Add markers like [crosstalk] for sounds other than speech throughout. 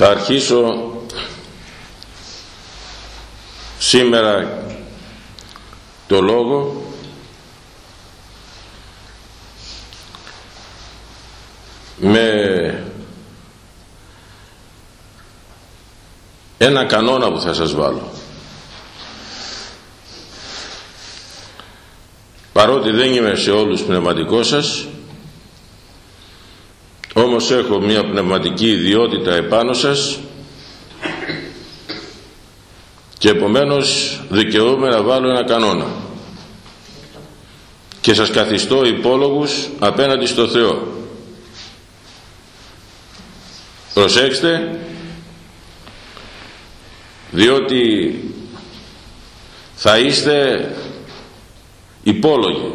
Θα αρχίσω σήμερα το λόγο με ένα κανόνα που θα σας βάλω. Παρότι δεν είμαι σε όλους πνευματικός σας, όμως έχω μια πνευματική ιδιότητα επάνω σας και επομένως δικαιούμαι να βάλω ένα κανόνα. Και σας καθιστώ υπόλογους απέναντι στο Θεό. Προσέξτε διότι θα είστε υπόλογοι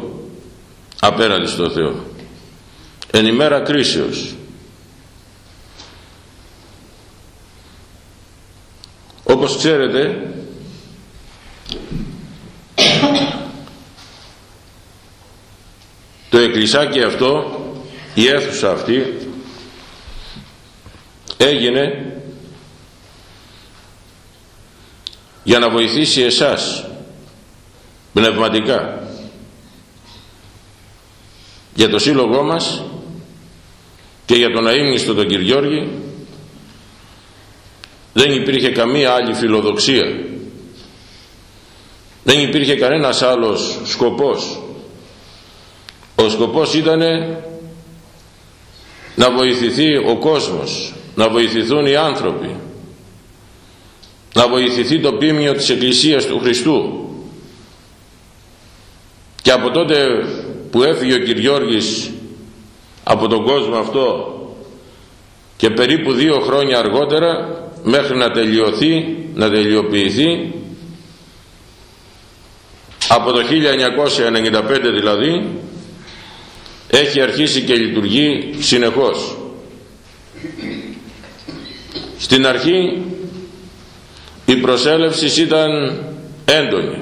απέναντι στο Θεό. Εν ημέρα κρίσεως όπως ξέρετε το εκκλησάκι αυτό η αίθουσα αυτή έγινε για να βοηθήσει εσάς πνευματικά. Για το σύλλογό μας και για τον αείμνηστο τον Κυριώργη δεν υπήρχε καμία άλλη φιλοδοξία. Δεν υπήρχε κανένας άλλος σκοπός. Ο σκοπός ήταν να βοηθηθεί ο κόσμος να βοηθηθούν οι άνθρωποι να βοηθηθεί το πίμιο της Εκκλησίας του Χριστού. Και από τότε που έφυγε ο Κυριώργης από τον κόσμο αυτό και περίπου δύο χρόνια αργότερα μέχρι να τελειωθεί, να τελειοποιηθεί από το 1995 δηλαδή έχει αρχίσει και λειτουργεί συνεχώς. Στην αρχή η προσέλευση ήταν έντονη.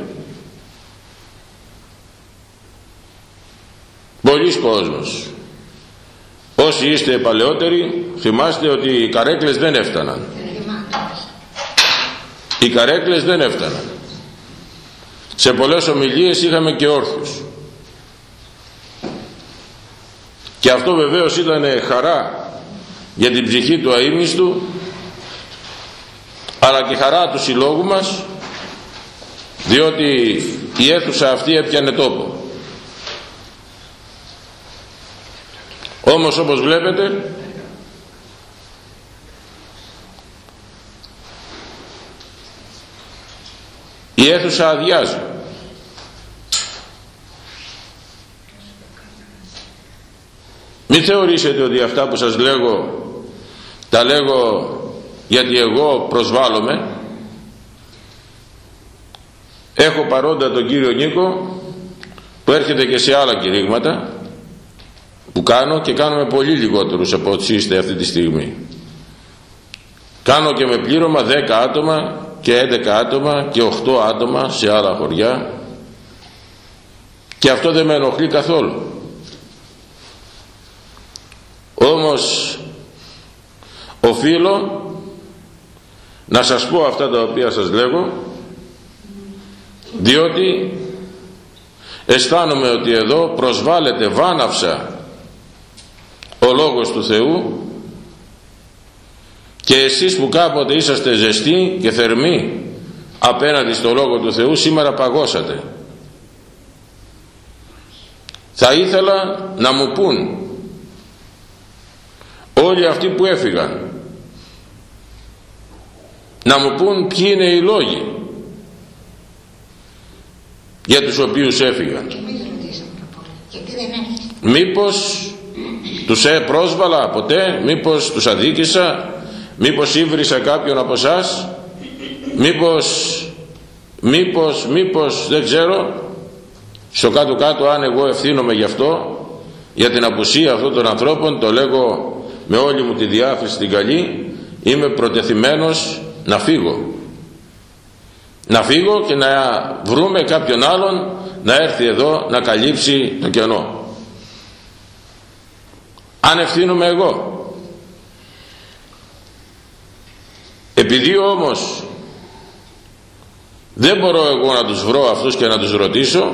Πολλοί κόσμος. Όσοι είστε παλαιότεροι θυμάστε ότι οι καρέκλες δεν έφταναν οι καρέκλες δεν έφταναν. Σε πολλές ομιλίες είχαμε και όρθους και αυτό βεβαίως ήταν χαρά για την ψυχή του αείμνηστου αλλά και χαρά του συλλόγου μας διότι η αίθουσα αυτή έπιανε τόπο. Όμως όπως βλέπετε η αίθουσα αδειάζει. Μην θεωρήσετε ότι αυτά που σας λέγω τα λέγω γιατί εγώ προσβάλλομαι. Έχω παρόντα τον κύριο Νίκο που έρχεται και σε άλλα κηρύγματα που κάνω και κάνουμε πολύ λιγότερους από ό,τι είστε αυτή τη στιγμή. Κάνω και με πλήρωμα 10 άτομα και 11 άτομα και 8 άτομα σε άλλα χωριά. Και αυτό δεν με ενοχλεί καθόλου. Όμως οφείλω να σας πω αυτά τα οποία σας λέγω διότι αισθάνομαι ότι εδώ προσβάλλεται βάναυσα ο Λόγος του Θεού και εσείς που κάποτε είσαστε ζεστοί και θερμοί απέναντι στο Λόγο του Θεού σήμερα παγώσατε. Θα ήθελα να μου πούν όλοι αυτοί που έφυγαν να μου πούν ποιοι είναι οι λόγοι για τους οποίους έφυγαν. Μήπως τους ε, πρόσβαλα ποτέ μήπως τους αδίκησα μήπως ήβρισα κάποιον από εσάς, μήπως μήπως μήπως δεν ξέρω. Στο κάτω κάτω αν εγώ ευθύνομαι γι' αυτό για την απουσία αυτών των ανθρώπων το λέγω με όλη μου τη διάθεση την καλή είμαι προτεθειμένος να φύγω. Να φύγω και να βρούμε κάποιον άλλον να έρθει εδώ να καλύψει το κενό. Αν ευθύνομαι εγώ επειδή όμως δεν μπορώ εγώ να τους βρω αυτούς και να τους ρωτήσω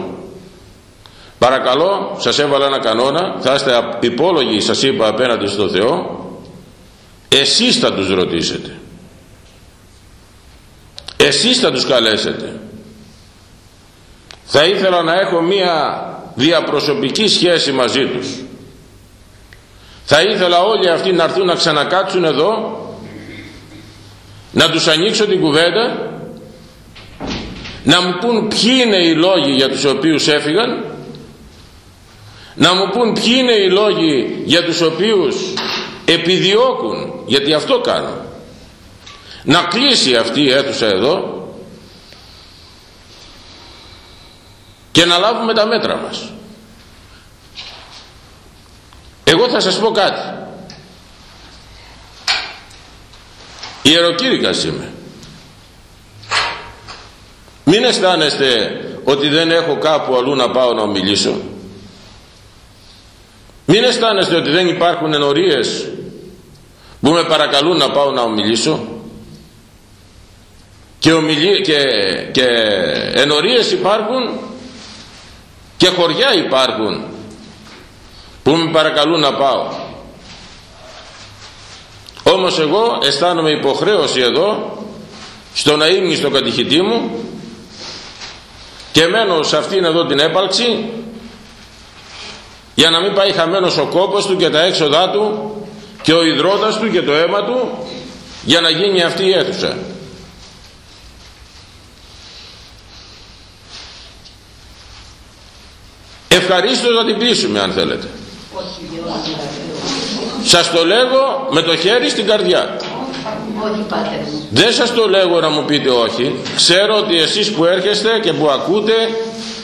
παρακαλώ σας έβαλα ένα κανόνα θα είστε υπόλογοι σας είπα απέναντι στο Θεό εσείς θα τους ρωτήσετε. Εσείς θα τους καλέσετε. Θα ήθελα να έχω μία διαπροσωπική σχέση μαζί τους. Θα ήθελα όλοι αυτοί να έρθουν να ξανακάτσουν εδώ να τους ανοίξω την κουβέντα να μου πούν ποιοι είναι οι λόγοι για τους οποίους έφυγαν να μου πούν ποιοι είναι οι λόγοι για τους οποίους επιδιώκουν γιατί αυτό κάνουν να κλείσει αυτή η αίθουσα εδώ και να λάβουμε τα μέτρα μας. Εγώ θα σας πω κάτι ιεροκήρυκας είμαι. Μην αισθάνεστε ότι δεν έχω κάπου αλλού να πάω να μιλήσω. Μην αισθάνεστε ότι δεν υπάρχουν ενορίες που με παρακαλούν να πάω να ομιλήσω. Και, ομιλί, και, και ενορίες υπάρχουν και χωριά υπάρχουν που με παρακαλούν να πάω όμως εγώ αισθάνομαι υποχρέωση εδώ στο να ήμουν στο κατηχητή μου και μένω σε αυτήν εδώ την έπαλξη για να μην πάει χαμένος ο κόπος του και τα έξοδά του και ο υδρότας του και το αίμα του για να γίνει αυτή η αίθουσα. Ευχαρίστως να την πείσουμε αν θέλετε. Σας το λέγω με το χέρι στην καρδιά. Δεν σας το λέγω να μου πείτε όχι. Ξέρω ότι εσείς που έρχεστε και που ακούτε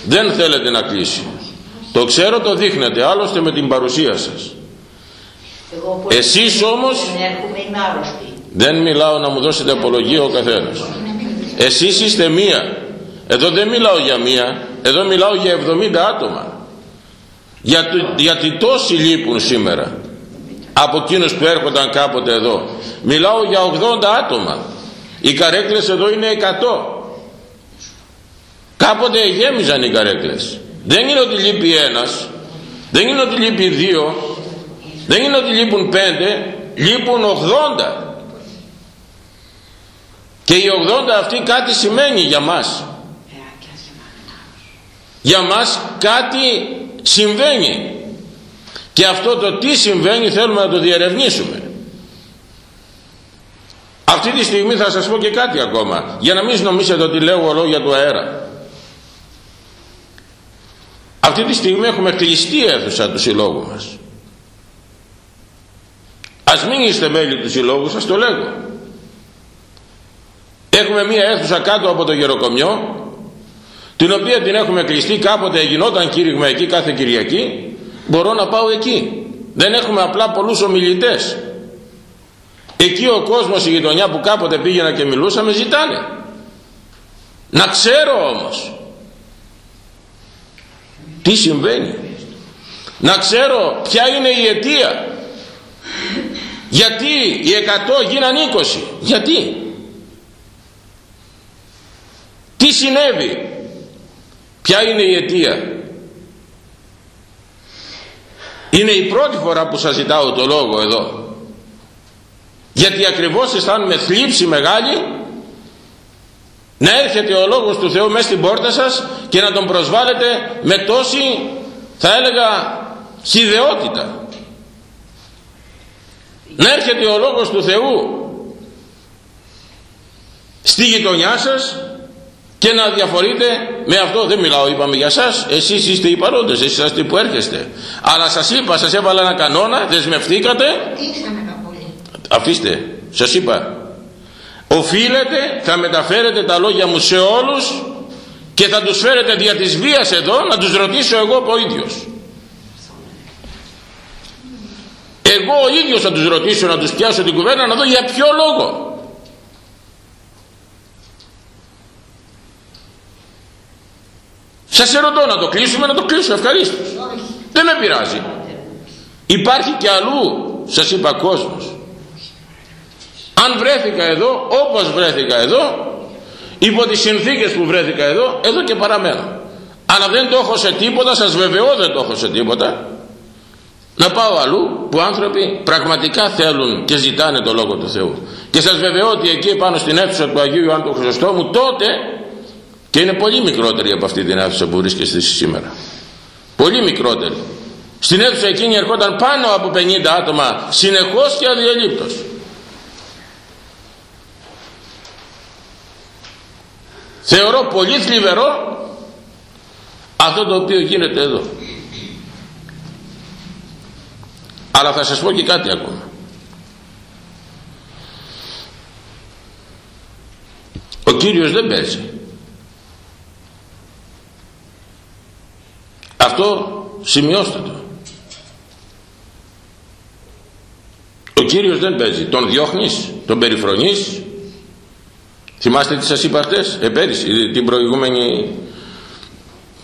δεν θέλετε να κλείσει. Το ξέρω το δείχνετε άλλωστε με την παρουσία σας. Εγώ Εσείς όμως δεν μιλάω να μου δώσετε απολογία ο καθένας. Εσείς είστε μία. Εδώ δεν μιλάω για μία. Εδώ μιλάω για 70 άτομα. Γιατί, γιατί τόσοι λείπουν σήμερα από εκείνους που έρχονταν κάποτε εδώ. Μιλάω για 80 άτομα. Οι καρέκλες εδώ είναι 100. Κάποτε γέμιζαν οι καρέκλες. Δεν είναι ότι λείπει ένας, δεν είναι ότι λείπει δύο, δεν είναι ότι λείπουν πέντε, λείπουν 80. Και οι 80 αυτοί κάτι σημαίνει για μας. Για μας κάτι συμβαίνει. Και αυτό το τι συμβαίνει θέλουμε να το διερευνήσουμε. Αυτή τη στιγμή θα σας πω και κάτι ακόμα, για να μην νομίζετε ότι λέω λόγια του αέρα. Αυτή τη στιγμή έχουμε κλειστή αίθουσα του συλλόγου μας. Ας μην είστε μέλη του συλλόγου, σας το λέγω. Έχουμε μία αίθουσα κάτω από το γεροκομιό, την οποία την έχουμε κλειστεί κάποτε γινόταν κήρυγμα εκεί κάθε Κυριακή, μπορώ να πάω εκεί. Δεν έχουμε απλά πολλούς ομιλητές. Εκεί ο κόσμος, η γειτονιά που κάποτε πήγαινα και μιλούσα, με ζητάνε. Να ξέρω όμως τι συμβαίνει να ξέρω ποια είναι η αιτία γιατί οι 100 γίναν 20 γιατί τι συνέβη ποια είναι η αιτία είναι η πρώτη φορά που σας ζητάω το λόγο εδώ. Γιατί ακριβώς αισθάνομαι θλίψη μεγάλη να έρχεται ο Λόγος του Θεού μέσα στην πόρτα σας και να τον προσβάλλετε με τόση θα έλεγα χιδεότητα. Να έρχεται ο Λόγος του Θεού στη γειτονιά σας και να διαφορείτε με αυτό δεν μιλάω είπαμε για σας εσείς είστε οι παρόντες εσείς είστε που έρχεστε. Αλλά σας είπα σας έβαλα ένα κανόνα δεσμευτήκατε αφήστε σας είπα. Οφείλετε θα μεταφέρετε τα λόγια μου σε όλους και θα τους φέρετε δια της βίας εδώ να τους ρωτήσω εγώ ο ίδιος. Εγώ ο ίδιος θα τους ρωτήσω να τους πιάσω την κουβέντα να δω για ποιο λόγο σας ερωτώ να το κλείσουμε να το κλείσω ευχαρίστως δεν με πειράζει υπάρχει και αλλού σας είπα κόσμος Αν βρέθηκα εδώ, όπως βρέθηκα εδώ, υπό τις συνθήκες που βρέθηκα εδώ, εδώ και παραμένω. Αλλά δεν το έχω σε τίποτα, σας βεβαιώ δεν το έχω σε τίποτα. Να πάω αλλού που άνθρωποι πραγματικά θέλουν και ζητάνε το Λόγο του Θεού. Και σας βεβαιώ ότι εκεί πάνω στην αίθουσα του Αγίου Ιωάννου του Χρυσοστόμου τότε και είναι πολύ μικρότερη από αυτή την αίθουσα που βρίσκεστε σήμερα. Πολύ μικρότερη. Στην αίθουσα εκείνη ερχόταν πάνω από 50 άτομα συνεχώς και αδιαλείπτως. Θεωρώ πολύ θλιβερό αυτό το οποίο γίνεται εδώ. Αλλά θα σας πω και κάτι ακόμα. Ο Κύριος δεν παίζει. Αυτό σημειώστε το. Ο Κύριος δεν παίζει. Τον διώχνεις, τον περιφρονείς. Θυμάστε τι σας είπα χτες, ε, πέρυσι, την προηγούμενη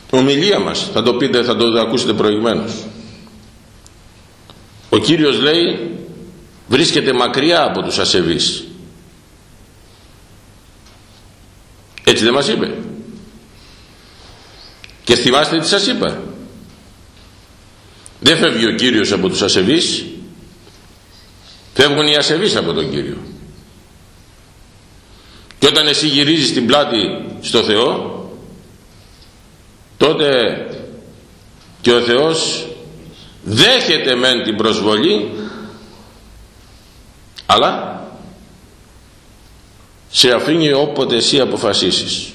ομιλία μας. Θα το πείτε, θα το ακούσετε προηγουμένως. Ο Κύριος λέει βρίσκεται μακριά από τους ασεβείς. Έτσι δεν μας είπε. Και θυμάστε τι σας είπα. Δεν φεύγει ο Κύριος από τους ασεβείς. Φεύγουν οι ασεβείς από τον Κύριο. Και όταν εσύ γυρίζεις την πλάτη στο Θεό τότε και ο Θεός δέχεται μεν την προσβολή αλλά σε αφήνει όποτε εσύ αποφασίσεις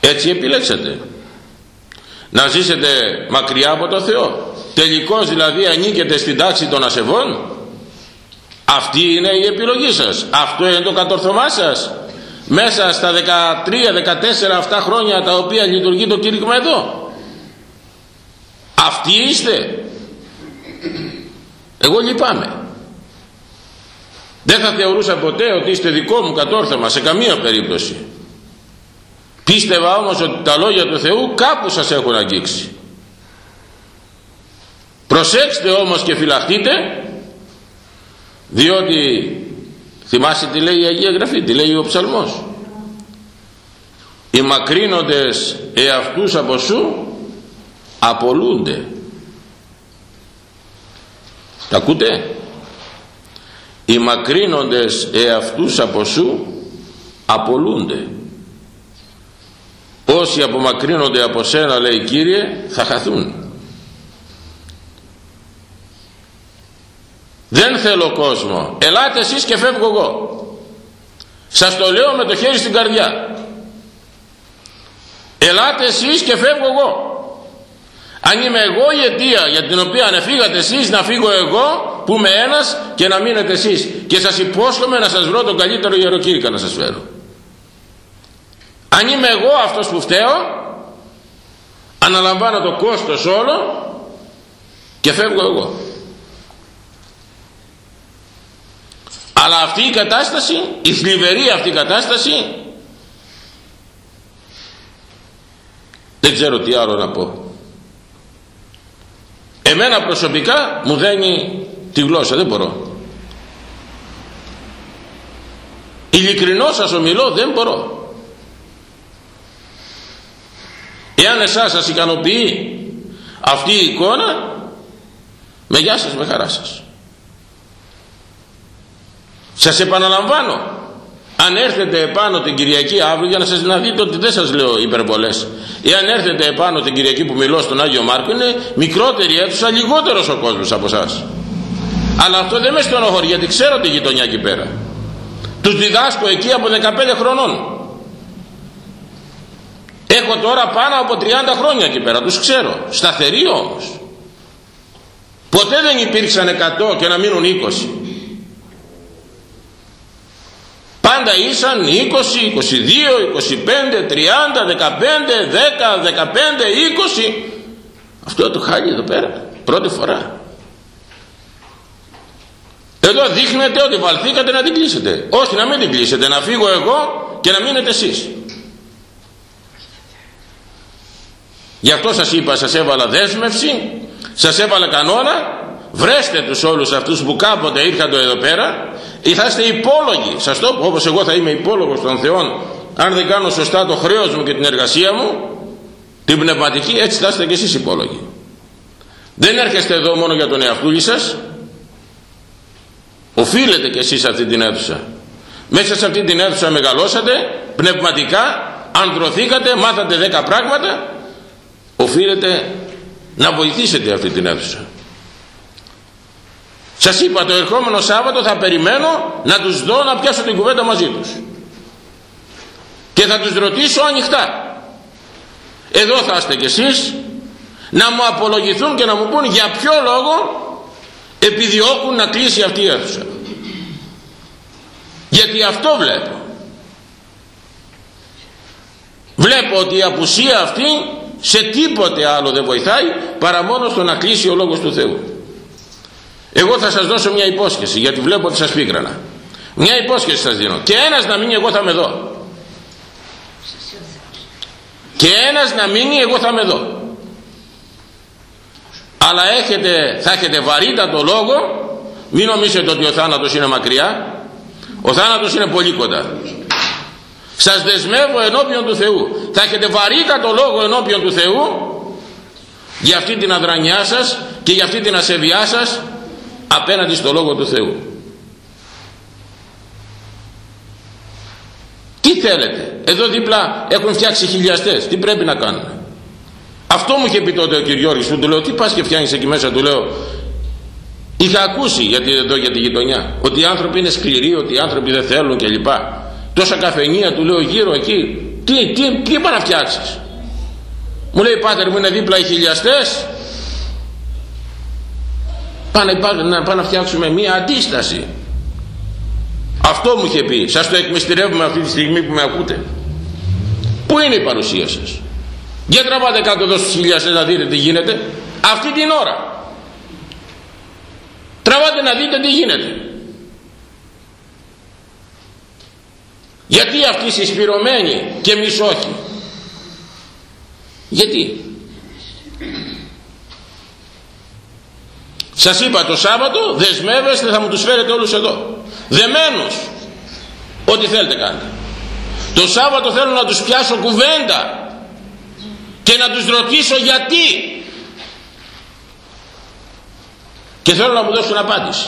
έτσι επιλέξατε να ζήσετε μακριά από το Θεό. Τελικώς δηλαδή ανήκετε στην τάξη των ασεβών. Αυτή είναι η επιλογή σας. Αυτό είναι το κατορθωμά σας. Μέσα στα 13-14 αυτά χρόνια τα οποία λειτουργεί το κήρυγμα εδώ. Αυτοί είστε. Εγώ λυπάμαι. Δεν θα θεωρούσα ποτέ ότι είστε δικό μου κατόρθωμα σε καμία περίπτωση πίστευα όμως ότι τα λόγια του Θεού κάπου σας έχουν αγγίξει. Προσέξτε όμως και φυλαχτείτε διότι θυμάστε τι λέει η Αγία Γραφή τι λέει ο ψαλμός. Οι μακρύνοντες εαυτούς από σου απολούνται τα ακούτε; Οι μακρύνοντες εαυτούς από σου απολούνται όσοι απομακρύνονται από σένα λέει Κύριε θα χαθούν. Δεν θέλω κόσμο. Ελάτε εσείς και φεύγω εγώ. Σας το λέω με το χέρι στην καρδιά. Ελάτε εσείς και φεύγω εγώ. Αν είμαι εγώ η αιτία για την οποία ανεφύγατε εσείς να φύγω εγώ που είμαι ένας και να μείνετε εσείς. Και σας υπόσχομαι να σας βρω τον καλύτερο ιεροκήρυκα να σας φέρω αν είμαι εγώ αυτός που φταίω αναλαμβάνω το κόστος όλο και φεύγω εγώ. Αλλά αυτή η κατάσταση η θλιβερή αυτή η κατάσταση δεν ξέρω τι άλλο να πω. Εμένα προσωπικά μου δένει τη γλώσσα δεν μπορώ. Ειλικρινώς σας ομιλώ δεν μπορώ εάν εσάς σας ικανοποιεί αυτή η εικόνα με γεια σας με χαρά σας. Σας επαναλαμβάνω αν έρθετε επάνω την Κυριακή αύριο για να σας να δείτε ότι δεν σας λέω υπερβολές. Εάν έρθετε επάνω την Κυριακή που μιλώ στον Άγιο Μάρκο είναι μικρότερη αίθουσα λιγότερος ο κόσμος από εσάς. αλλά αυτό δεν με στενοχωρεί γιατί ξέρω τη γειτονιά εκεί πέρα. Τους διδάσκω εκεί από 15 χρονών έχω τώρα πάνω από 30 χρόνια εκεί πέρα τους ξέρω. Σταθεροί όμως. Ποτέ δεν υπήρξαν 100 και να μείνουν 20 πάντα ήσαν 20, 22, 25, 30, 15, 10, 15, 20 αυτό το χάλι εδώ πέρα πρώτη φορά. Εδώ δείχνετε ότι βαλθήκατε να την κλείσετε. Όχι να μην την κλείσετε να φύγω εγώ και να μείνετε εσείς γι' αυτό σας είπα σας έβαλα δέσμευση σας έβαλα κανόνα. Βρέστε τους όλους αυτούς που κάποτε ήρθαν εδώ πέρα. Ή θα είστε υπόλογοι. Σας το πω όπως εγώ θα είμαι υπόλογος των Θεών αν δεν κάνω σωστά το χρέος μου και την εργασία μου την πνευματική έτσι θα είστε και εσείς υπόλογοι. Δεν έρχεστε εδώ μόνο για τον εαυτούλη σας. Οφείλετε και εσείς αυτή την αίθουσα. Μέσα σε αυτή την αίθουσα μεγαλώσατε πνευματικά ανδρωθήκατε μάθατε δέκα πράγματα οφείλετε να βοηθήσετε αυτή την αίθουσα. Σας είπα το ερχόμενο Σάββατο θα περιμένω να τους δω να πιάσω την κουβέντα μαζί τους. Και θα τους ρωτήσω ανοιχτά. Εδώ θα είστε κι εσείς να μου απολογηθούν και να μου πούν για ποιο λόγο επιδιώκουν να κλείσει αυτή η αίθουσα. Γιατί αυτό βλέπω. Βλέπω ότι η απουσία αυτή σε τίποτε άλλο δεν βοηθάει παρά μόνο στο να κλείσει ο Λόγος του Θεού. Εγώ θα σας δώσω μια υπόσχεση γιατί βλέπω ότι σας πίκρανα. Μια υπόσχεση σας δίνω. Και ένας να μείνει εγώ θα με δω και ένας να μείνει εγώ θα με δω αλλά έχετε, θα έχετε βαρύτατο λόγο. Μην νομίζετε ότι ο θάνατος είναι μακριά. Ο θάνατος είναι πολύ κοντά σας δεσμεύω ενώπιον του Θεού. Θα έχετε βαρύτατο λόγο ενώπιον του Θεού για αυτή την αδρανιά σας και για αυτή την ασεβιά σας απέναντι στο Λόγο του Θεού. Τι θέλετε; Εδώ δίπλα έχουν φτιάξει χιλιαστές. Τι πρέπει να κάνουμε; Αυτό μου είχε πει τότε ο κ. Γιώργης που του λέω τι πας και φτιάχνεις εκεί μέσα του λέω. Είχα ακούσει γιατί εδώ για τη γειτονιά ότι οι άνθρωποι είναι σκληροί ότι οι άνθρωποι δεν θέλουν κλπ τόσα καφενεία του λέω γύρω εκεί. Τι, τι, τι είπα να φτιάξεις μου λέει πάτερ μου είναι δίπλα οι χιλιαστές πάνε, να, πάνε να φτιάξουμε μία αντίσταση. Αυτό μου είχε πει. Σας το εκμυστηρεύουμε αυτή τη στιγμή που με ακούτε. Πού είναι η παρουσία σας; Για τραβάτε κάτω εδώ στους χιλιαστές να δείτε τι γίνεται. Αυτή την ώρα. Τραβάτε να δείτε τι γίνεται γιατί αυτοί συσπηρωμένοι και εμείς όχι γιατί; Σας είπα το Σάββατο δεσμεύεστε θα μου τους φέρετε όλους εδώ. Δεμένους ό,τι θέλετε κάντε. Το Σάββατο θέλω να τους πιάσω κουβέντα και να τους ρωτήσω γιατί. Και θέλω να μου δώσουν απάντηση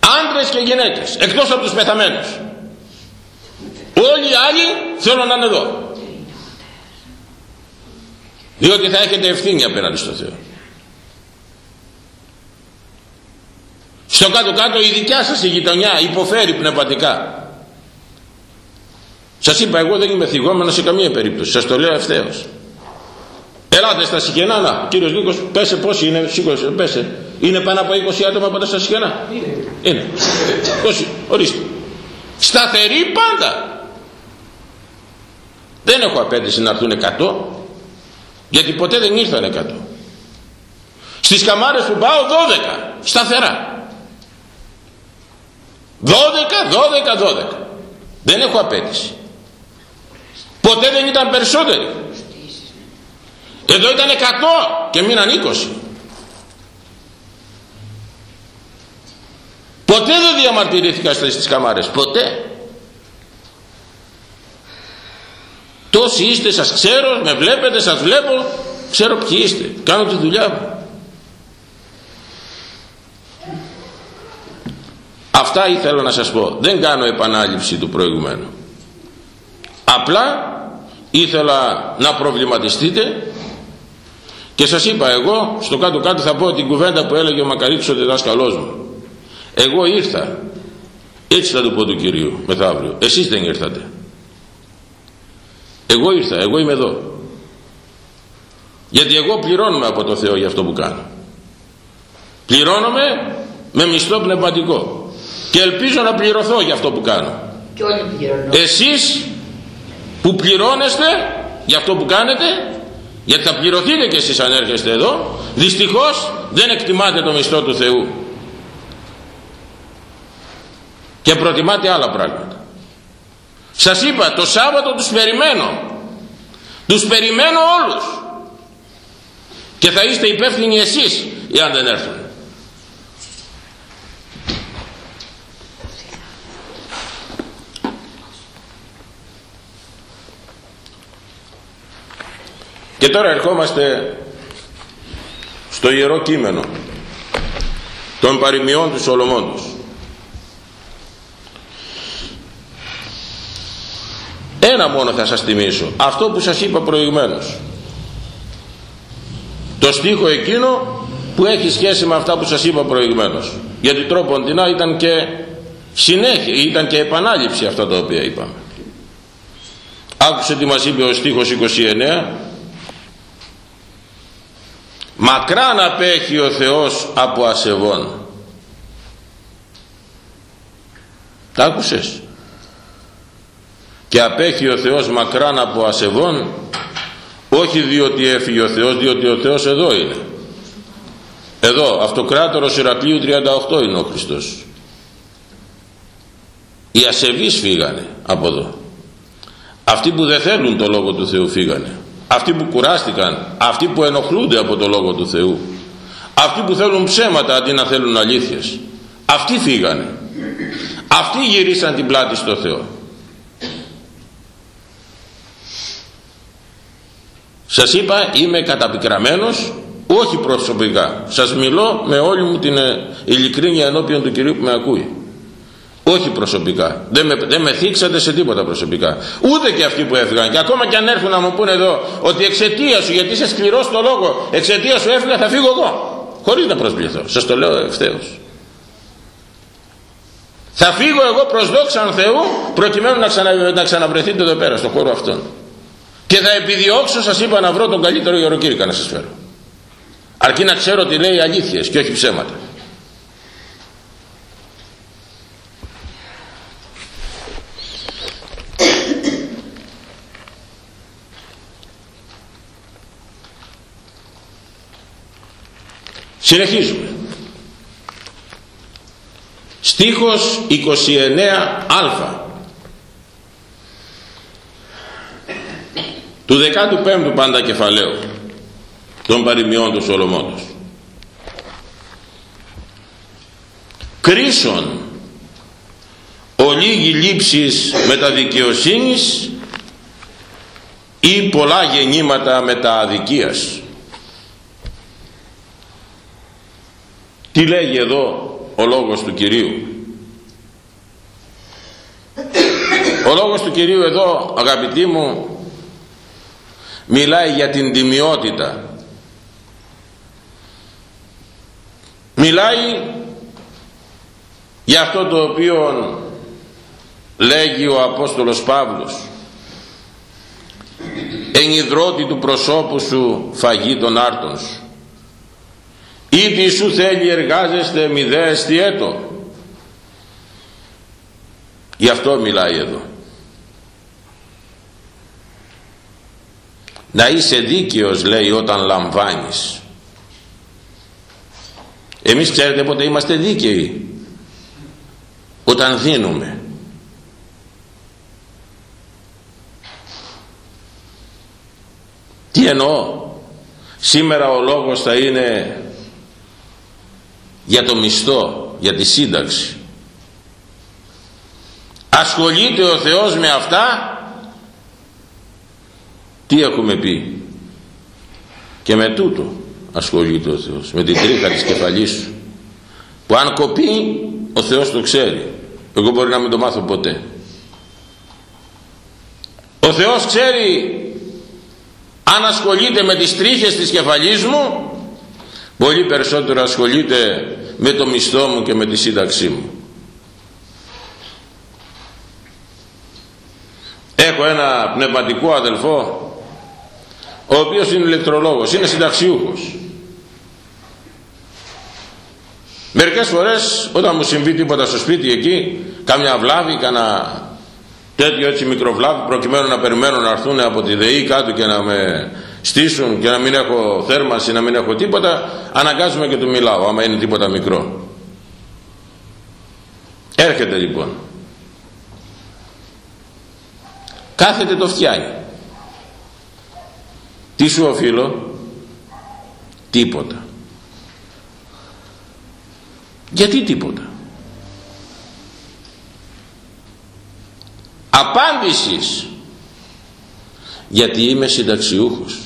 άντρες και γυναίκες εκτός από τους πεθαμένους. Όλοι οι άλλοι θέλω να είναι εδώ. Διότι θα έχετε ευθύνη απέναντι στο Θεό. Στο κάτω κάτω η δικιά σας η γειτονιά υποφέρει πνευματικά. Σας είπα εγώ δεν είμαι θυγόμενος σε καμία περίπτωση. Σας το λέω ευθέως. Ελάτε στα Σικενά, να, κύριος Νίκος, πέσε πόσοι είναι, σήκωσε, πέσε. Είναι πάνω από 20 άτομα πάντα στα Σικενά. Είναι. Είναι. Πόσοι, ορίστε. Σταθερή πάντα. Δεν έχω απέτηση να έρθουν 100, γιατί ποτέ δεν ήρθαν 100. Στις καμάρες που πάω 12, σταθερά. 12, 12, 12. Δεν έχω απέτηση. Ποτέ δεν ήταν περισσότεροι. Εδώ ήταν 100 και μείναν 20. Ποτέ δεν διαμαρτυρήθηκα στις καμάρες. Ποτέ. Τόσοι είστε σας ξέρω, με βλέπετε, σας βλέπω, ξέρω ποιοι είστε. Κάνω τη δουλειά μου. Αυτά ήθελα να σας πω. Δεν κάνω επανάληψη του προηγουμένου. Απλά ήθελα να προβληματιστείτε και σας είπα εγώ στο κάτω κάτω θα πω την κουβέντα που έλεγε ο Μακαρίτης ο διδάσκαλός μου. Εγώ ήρθα. Έτσι θα το πω του Κυρίου μεθαύριο. Εσείς δεν ήρθατε. Εγώ ήρθα. Εγώ είμαι εδώ. Γιατί εγώ πληρώνομαι από το Θεό για αυτό που κάνω. Πληρώνομαι με μισθό πνευματικό. Και ελπίζω να πληρωθώ για αυτό που κάνω. Και όλοι Εσείς που πληρώνεστε για αυτό που κάνετε γιατί θα πληρωθείτε και εσείς αν έρχεστε εδώ δυστυχώς δεν εκτιμάτε το μισθό του Θεού και προτιμάτε άλλα πράγματα. Σας είπα το Σάββατο τους περιμένω. Τους περιμένω όλους. Και θα είστε υπεύθυνοι εσείς εάν δεν έρθουν. Και τώρα ερχόμαστε στο ιερό κείμενο των παροιμιών του Σολομόντος ένα μόνο θα σας θυμίσω. Αυτό που σας είπα προηγουμένως. Το στίχο εκείνο που έχει σχέση με αυτά που σας είπα προηγουμένως. Γιατί τρόπον την ήταν και συνέχεια ήταν και επανάληψη αυτά τα οποία είπαμε. Άκουσε τι μας είπε ο στίχος 29 μακράν απέχει ο Θεός από ασεβών τα άκουσες; Και απέχει ο Θεός μακράν από ασεβών όχι διότι έφυγε ο Θεός διότι ο Θεός εδώ είναι εδώ αυτοκράτορος Ηρακλείου 38 είναι ο Χριστός. Οι ασεβείς φύγανε από εδώ. Αυτοί που δεν θέλουν το Λόγο του Θεού φύγανε. Αυτοί που κουράστηκαν αυτοί που ενοχλούνται από το Λόγο του Θεού. Αυτοί που θέλουν ψέματα αντί να θέλουν αλήθειες. Αυτοί φύγανε. Αυτοί γυρίσαν την πλάτη στο Θεό σας είπα είμαι καταπικραμένος όχι προσωπικά. Σας μιλώ με όλη μου την ε, ειλικρίνεια ενώπιον του Κυρίου που με ακούει. Όχι προσωπικά. Δεν με, δεν με θίξατε σε τίποτα προσωπικά. Ούτε και αυτοί που έφυγαν. Και ακόμα και αν έρθουν να μου πούνε εδώ ότι εξαιτία σου γιατί είσαι σκληρός στο λόγο εξαιτία σου έφυγα θα φύγω εγώ. Χωρίς να προσβληθώ. Σας το λέω ευθέως. Θα φύγω εγώ προς δόξαν Θεού προκειμένου να, ξανα, να ξαναβρεθείτε εδώ πέρα στον χώρο αυτόν και θα επιδιώξω σας είπα να βρω τον καλύτερο ιεροκήρυκα να σας φέρω. Αρκεί να ξέρω ότι λέει αλήθειες και όχι ψέματα. Συνεχίζουμε. Στίχος 29α του 15ου πάντα κεφαλαίου των παροιμιών του Σολομόντος κρίσον ολίγη λήψης δικαιοσύνης ή πολλά γεννήματα αδικίας τι λέγει εδώ ο λόγος του Κυρίου; Ο λόγος του Κυρίου εδώ αγαπητοί μου μιλάει για την τιμιότητα. Μιλάει για αυτό το οποίο λέγει ο Απόστολος Παύλος. Ενιδρώτη του προσώπου σου φαγή των άρτων σου. Ήτι σου θέλει εργάζεστε μη δε εστιέτο γι' αυτό μιλάει εδώ να είσαι δίκαιος λέει όταν λαμβάνεις. Εμείς ξέρετε πότε είμαστε δίκαιοι; Όταν δίνουμε. Τι εννοώ; Σήμερα ο λόγος θα είναι για το μισθό για τη σύνταξη. Ασχολείται ο Θεός με αυτά τι έχουμε πει; Και με τούτο ασχολείται ο Θεός με την τρίχα της κεφαλής σου που αν κοπεί ο Θεός το ξέρει. Εγώ μπορεί να μην το μάθω ποτέ. Ο Θεός ξέρει αν ασχολείται με τις τρίχες της κεφαλής μου πολύ περισσότερο ασχολείται με το μισθό μου και με τη σύνταξή μου. Έχω ένα πνευματικό αδελφό ο οποίος είναι ηλεκτρολόγος, είναι συνταξιούχος. Μερικές φορές όταν μου συμβεί τίποτα στο σπίτι εκεί, κάμια βλάβη, κάνα τέτοιο έτσι μικροβλάβη προκειμένου να περιμένω να έρθουν από τη ΔΕΗ κάτω και να με στήσουν και να μην έχω θέρμανση, να μην έχω τίποτα, αναγκάζομαι και του μιλάω άμα είναι τίποτα μικρό. Έρχεται λοιπόν. Κάθεται το φτιάνει. Τι σου οφείλω; τίποτα. Γιατί τίποτα; Απάντησης. Γιατί είμαι συνταξιούχος.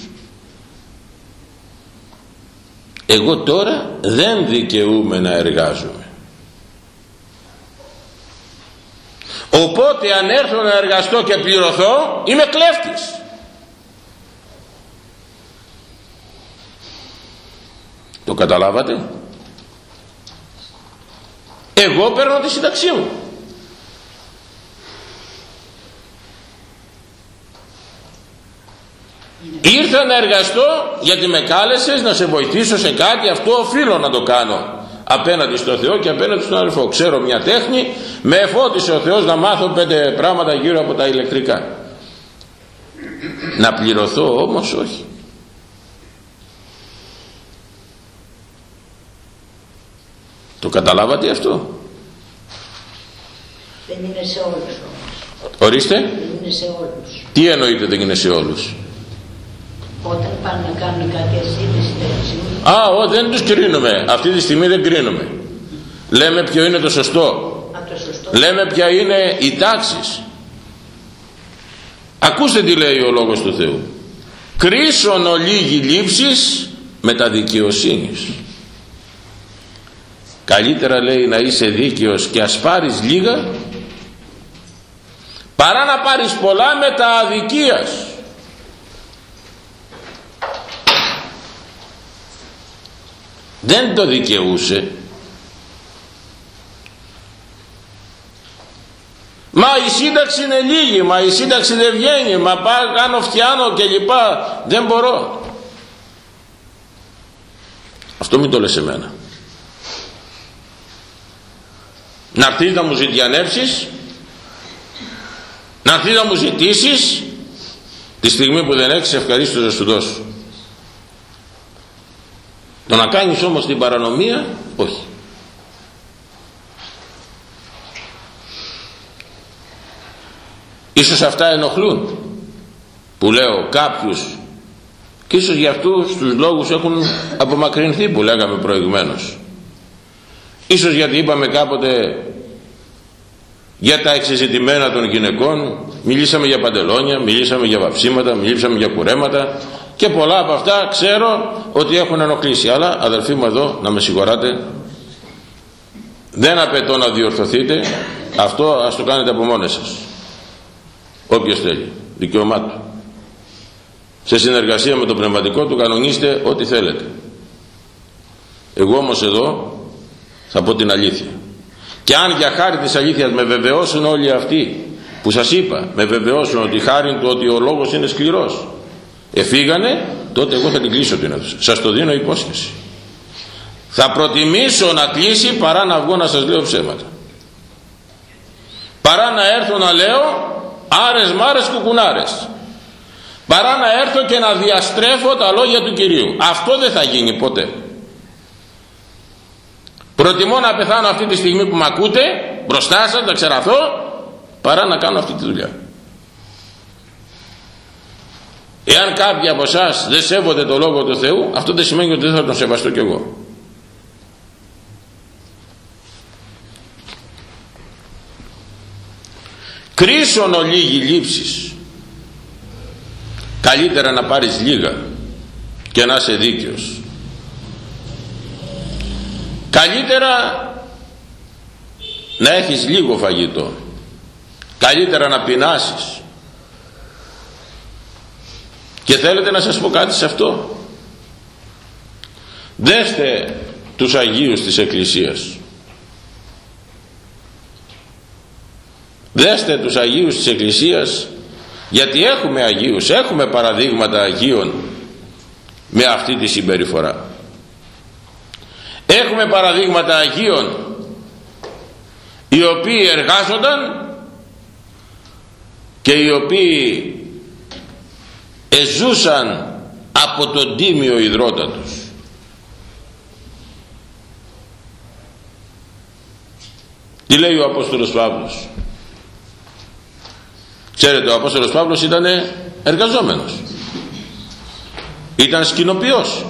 Εγώ τώρα δεν δικαιούμαι να εργάζομαι. Οπότε αν έρθω να εργαστώ και πληρωθώ είμαι κλέφτης το καταλάβατε; Εγώ παίρνω τη σύνταξή μου Ήρθα να εργαστώ γιατί με κάλεσες να σε βοηθήσω σε κάτι, αυτό οφείλω να το κάνω απέναντι στο Θεό και απέναντι στον αδελφό. Ξέρω μια τέχνη, με εφώτισε ο Θεός να μάθω πέντε πράγματα γύρω από τα ηλεκτρικά. Να πληρωθώ όμως όχι. Το καταλάβατε αυτό; Δεν είναι σε όλους όμως. Ορίστε. Δεν είναι σε όλους. Τι εννοείται δεν είναι σε όλους; Όταν πάνε να κάνουν κάτι ασύνδεση τέτοιο, Α, ό, δεν τους κρίνουμε. Αυτή τη στιγμή δεν κρίνουμε. Λέμε ποιο είναι το σωστό. από το σωστό Λέμε ποια είναι η τάξη. Ακούστε τι λέει ο Λόγος του Θεού. Κρίσον ολίγη λήψης με τα δικαιοσύνης. Καλύτερα λέει να είσαι δίκαιος και ας πάρεις λίγα παρά να πάρεις πολλά με τα αδικίας. Δεν το δικαιούσε. Μα η σύνταξη είναι λίγη, μα η σύνταξη δεν βγαίνει, μα πάω κάνω φτιάνω και λοιπά. Δεν μπορώ. Αυτό μην το λες εμένα. Να έρθεις να μου ζητιανεύσεις, να έρθεις να μου ζητήσεις, τη στιγμή που δεν έχεις ευχαρίστως να σου δώσω. Το να κάνεις όμως την παρανομία, όχι. Ίσως αυτά ενοχλούν που λέω κάποιους και ίσως για αυτούς τους λόγους έχουν απομακρυνθεί που λέγαμε προηγουμένως. Ίσως γιατί είπαμε κάποτε για τα εξεζητημένα των γυναικών, μιλήσαμε για παντελόνια, μιλήσαμε για βαψίματα, μιλήσαμε για κουρέματα και πολλά από αυτά ξέρω ότι έχουν ενοχλήσει. Αλλά αδελφοί μου εδώ να με συγχωράτε, δεν απαιτώ να διορθωθείτε, αυτό ας το κάνετε από μόνες σας. Όποιος θέλει, δικαιωμά του. Σε συνεργασία με το πνευματικό του κανονίστε ό,τι θέλετε. Εγώ όμως εδώ θα πω την αλήθεια. Και αν για χάρη της αλήθειας με βεβαιώσουν όλοι αυτοί που σας είπα, με βεβαιώσουν ότι χάρη του ότι ο λόγος είναι σκληρός, εφήγανε, τότε εγώ θα την κλείσω την αίθουσα. Σας το δίνω υπόσχεση. Θα προτιμήσω να κλείσει παρά να βγω να σας λέω ψέματα. Παρά να έρθω να λέω άρες μάρες κουκουνάρες. Παρά να έρθω και να διαστρέφω τα λόγια του Κυρίου. Αυτό δεν θα γίνει ποτέ. Προτιμώ να πεθάνω αυτή τη στιγμή που με ακούτε μπροστά σας, να ξεραθώ παρά να κάνω αυτή τη δουλειά. Εάν κάποιοι από εσάς δεν σέβονται το Λόγο του Θεού αυτό δεν σημαίνει ότι δεν θα τον σεβαστώ κι εγώ. Κρίσον ολίγη λήψεις καλύτερα να πάρεις λίγα και να είσαι δίκαιος καλύτερα να έχεις λίγο φαγητό. Καλύτερα να πεινάσεις. Και θέλετε να σας πω κάτι σε αυτό; Δέστε τους Αγίους της Εκκλησίας. Δέστε τους Αγίους της Εκκλησίας γιατί έχουμε Αγίους έχουμε παραδείγματα Αγίων με αυτή τη συμπεριφορά έχουμε παραδείγματα Αγίων οι οποίοι εργάζονταν και οι οποίοι εζούσαν από τον τίμιο υδρότα τους. Τι λέει ο Απόστολος Παύλος; Ξέρετε ο Απόστολος Παύλος ήταν εργαζόμενος. Ήταν σκηνοποιός.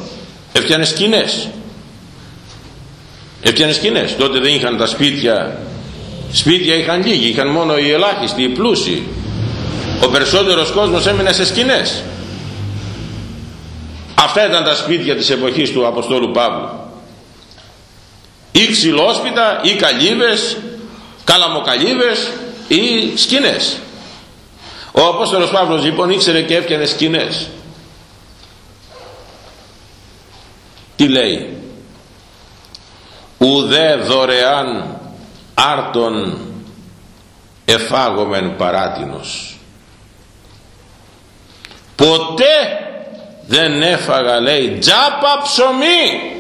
Έφτιανε σκηνές έφτιανε σκηνές. Τότε δεν είχαν τα σπίτια. Σπίτια είχαν λίγοι είχαν μόνο οι ελάχιστοι οι πλούσιοι. Ο περισσότερος κόσμος έμεινε σε σκηνές. Αυτά ήταν τα σπίτια της εποχής του Αποστόλου Παύλου. Ή ξυλόσπιτα ή καλύβες καλαμοκαλύβες ή σκηνές. Ο Απόστολος Παύλος λοιπόν ήξερε και έφτιανε σκηνές. Τι λέει; Ουδέ δωρεάν άρτον εφάγομεν παράτινος. Ποτέ δεν έφαγα λέει τζάπα ψωμί.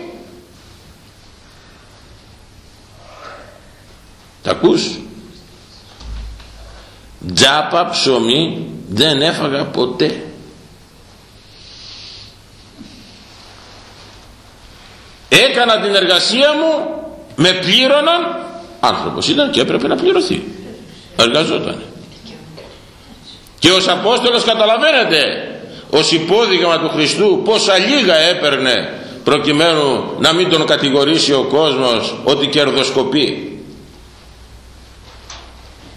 Τα ακούς; Τζάπα ψωμί δεν έφαγα ποτέ έκανα την εργασία μου με πλήρωναν άνθρωπος ήταν και έπρεπε να πληρωθεί. Εργαζόταν. Και ως Απόστολος καταλαβαίνετε ως υπόδειγμα του Χριστού πόσα λίγα έπαιρνε προκειμένου να μην τον κατηγορήσει ο κόσμος ότι κερδοσκοπεί.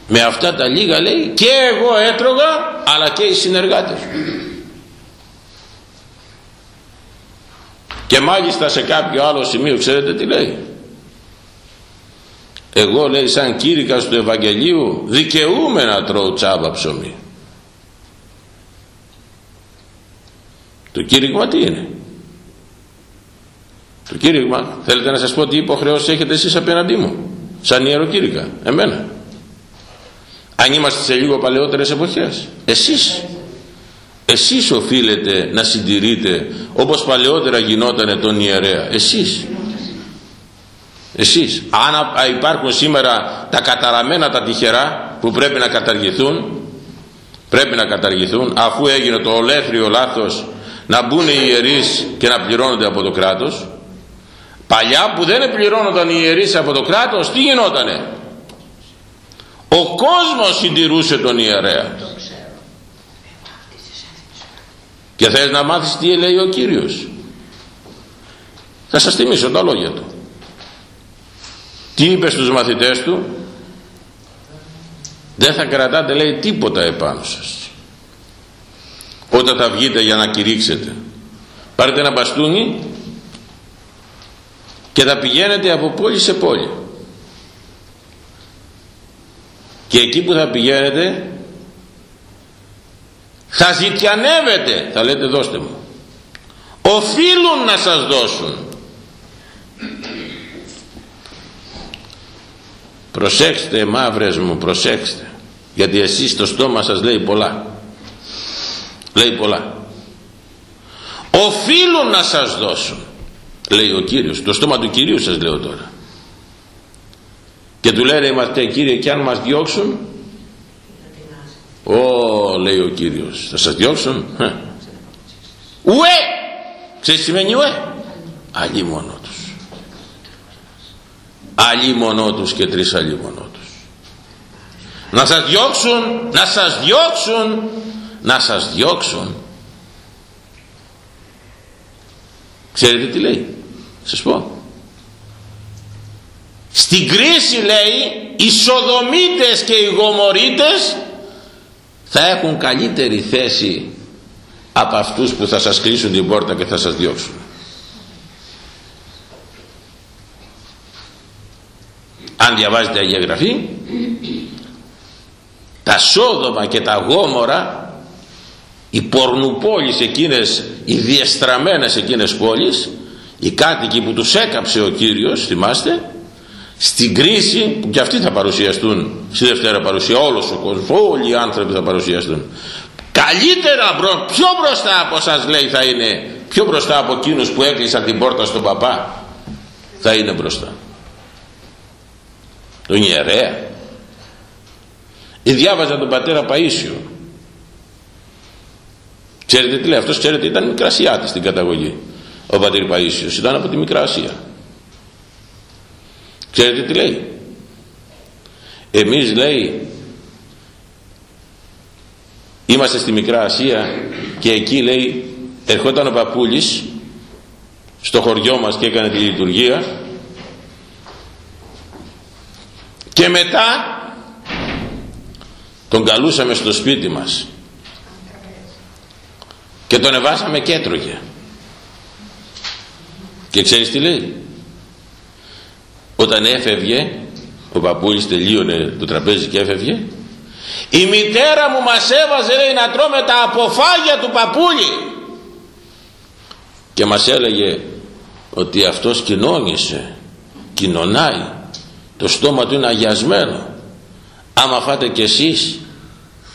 Με αυτά τα λίγα λέει και εγώ έτρωγα αλλά και οι συνεργάτες και μάλιστα σε κάποιο άλλο σημείο ξέρετε τι λέει; Εγώ λέει σαν κήρυκας του Ευαγγελίου δικαιούμαι να τρώω τσάμπα ψωμί. Το κήρυγμα τι είναι; Το κήρυγμα θέλετε να σας πω τι υποχρεώσεις έχετε εσείς απέναντί μου σαν ιεροκήρυκα εμένα. Αν είμαστε σε λίγο παλαιότερες εποχές εσείς εσείς οφείλετε να συντηρείτε όπως παλαιότερα γινότανε τον ιερέα. Εσείς. Εσείς. Αν υπάρχουν σήμερα τα καταραμένα τα τυχερά που πρέπει να καταργηθούν πρέπει να καταργηθούν αφού έγινε το ολέθριο λάθος να μπουν οι ιερείς και να πληρώνονται από το κράτος. Παλιά που δεν πληρώνονταν οι ιερείς από το κράτος τι γινότανε; Ο κόσμος συντηρούσε τον ιερέα και θες να μάθεις τι λέει ο Κύριος. Θα σας θυμίσω τα λόγια του. Τι είπε στους μαθητές του; Δεν θα κρατάτε λέει τίποτα επάνω σας. Όταν θα βγείτε για να κηρύξετε πάρετε ένα μπαστούνι και θα πηγαίνετε από πόλη σε πόλη. Και εκεί που θα πηγαίνετε θα ζητιανεύετε θα λέτε δώστε μου. Οφείλουν να σας δώσουν. Προσέξτε μαύρες μου προσέξτε. Γιατί εσείς το στόμα σας λέει πολλά. Λέει πολλά. Οφείλουν να σας δώσουν λέει ο Κύριος. Το στόμα του Κυρίου σας λέω τώρα. Και του λένε είμαστε Κύριε και αν μας διώξουν Ω λέει ο Κύριος θα σας διώξουν Ουε ξέρεις τι σημαίνει ουε αλλή μόνο τους. Αλλή μόνο τους και τρεις αλλή μόνο τους. Να σας διώξουν να σας διώξουν να σας διώξουν. Ξέρετε τι λέει; Σας πω. Στην κρίση λέει οι Σοδομίτες και οι Γομορίτες θα έχουν καλύτερη θέση από αυτούς που θα σας κλείσουν την πόρτα και θα σας διώξουν. Αν διαβάζετε Αγία Γραφή τα Σόδομα και τα Γόμορα οι πορνουπόλεις εκείνες οι διεστραμμένες εκείνες πόλεις οι κάτοικοι που τους έκαψε ο Κύριος θυμάστε στην κρίση που και αυτοί θα παρουσιαστούν στη Δευτέρα παρουσία όλος ο κόσμος όλοι οι άνθρωποι θα παρουσιαστούν. Καλύτερα πιο μπροστά από σας λέει θα είναι πιο μπροστά από εκείνους που έκλεισαν την πόρτα στον παπά θα είναι μπροστά. Τον ιερέα. Ή διάβαζα τον πατέρα Παΐσιο. Ξέρετε τι λέει αυτός ξέρετε ήταν μικρασιάτης στην καταγωγή ο πατήρ Παΐσιος. Ήταν από τη Μικρά Ασία Ξέρετε τι λέει. Εμείς λέει είμαστε στη Μικρά Ασία και εκεί λέει ερχόταν ο παππούλης στο χωριό μας και έκανε τη λειτουργία και μετά τον καλούσαμε στο σπίτι μας και τον εβάσαμε και έτρωγε και ξέρεις τι λέει όταν έφευγε ο παππούλης τελείωνε το τραπέζι και έφευγε. Η μητέρα μου μας έβαζε λέει, να τρώμε τα αποφάγια του παππούλη και μας έλεγε ότι αυτός κοινώνησε κοινωνάει. Το στόμα του είναι αγιασμένο. Άμα φάτε κι εσείς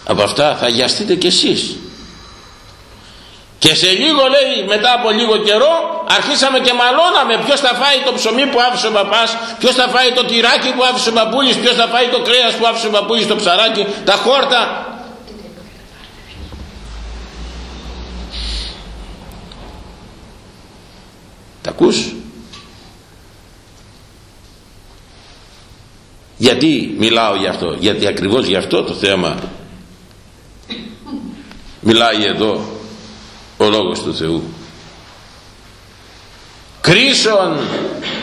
από αυτά θα αγιαστείτε κι εσείς και σε λίγο λέει μετά από λίγο καιρό αρχίσαμε και μαλώναμε ποιος θα φάει το ψωμί που άφησε ο παπάς, ποιος θα φάει το τυράκι που άφησε ο παππούλης, ποιος θα φάει το κρέας που άφησε ο παππούλης, το ψαράκι, τα χόρτα. Τα ακούς; Γιατί μιλάω γι' αυτό, γιατί ακριβώς γι' αυτό το θέμα μιλάει εδώ; Ο Λόγος του Θεού. Κρίσον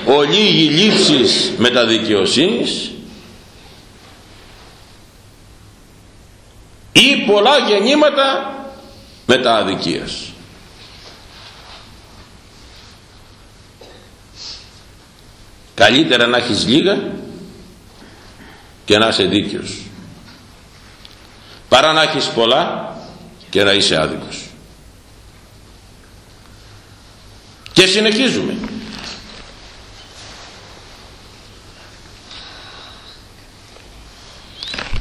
ολίγη λήψης δικαιοσύνης ή πολλά γεννήματα μετά αδικίας. Καλύτερα να έχεις λίγα και να είσαι δίκαιος. Παρά να έχεις πολλά και να είσαι άδικος και συνεχίζουμε.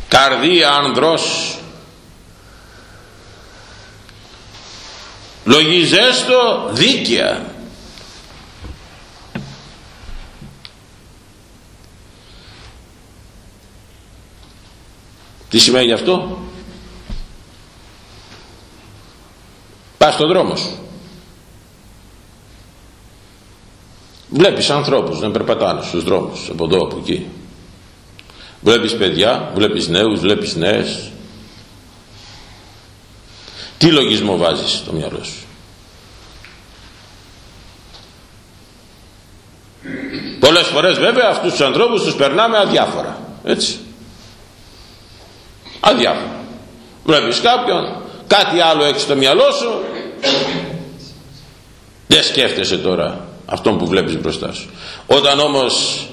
Καρδία ανδρός λογιζέστο δίκαια. Τι σημαίνει αυτό; Πας στον δρόμο σου Βλέπεις ανθρώπους να περπατάνε στους δρόμους από εδώ από εκεί. Βλέπεις παιδιά, βλέπεις νέους, βλέπεις νέες. Τι λογισμό βάζεις στο μυαλό σου; Πολλές φορές βέβαια αυτούς τους ανθρώπους τους περνάμε αδιάφορα. Έτσι. Αδιάφορα. Βλέπεις κάποιον, κάτι άλλο έχει στο μυαλό σου. Δεν σκέφτεσαι τώρα αυτόν που βλέπεις μπροστά σου. Όταν όμως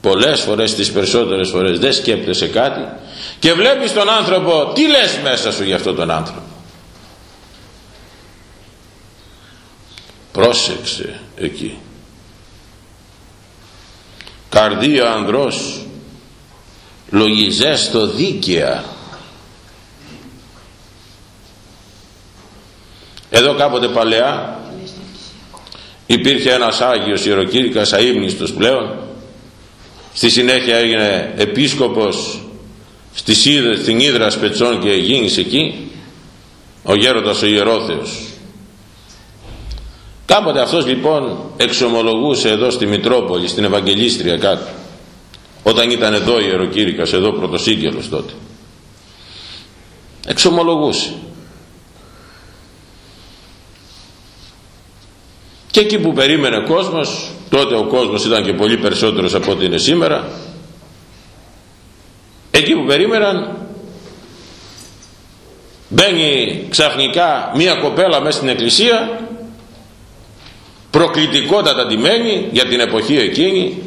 πολλές φορές τις περισσότερες φορές δεν σκέπτεσαι κάτι και βλέπεις τον άνθρωπο τι λες μέσα σου για αυτόν τον άνθρωπο; Πρόσεξε εκεί. Καρδία ανδρός λογιζέστο δίκαια. Εδώ κάποτε παλαιά υπήρχε ένας Άγιος Ιεροκήρυκας αείμνηστος πλέον. Στη συνέχεια έγινε επίσκοπος στη, στην Ήδρα Σπετσών και γίνησε εκεί ο γέροντας ο Ιερόθεος. Κάποτε αυτός λοιπόν εξομολογούσε εδώ στη Μητρόπολη στην Ευαγγελίστρια κάτω όταν ήταν εδώ ο Ιεροκήρυκας εδώ πρωτοσύγγελος τότε. Εξομολογούσε και εκεί που περίμενε ο κόσμος τότε ο κόσμος ήταν και πολύ περισσότερος από ό,τι είναι σήμερα. Εκεί που περίμεναν μπαίνει ξαφνικά μία κοπέλα μέσα στην εκκλησία προκλητικότατα τιμένη για την εποχή εκείνη.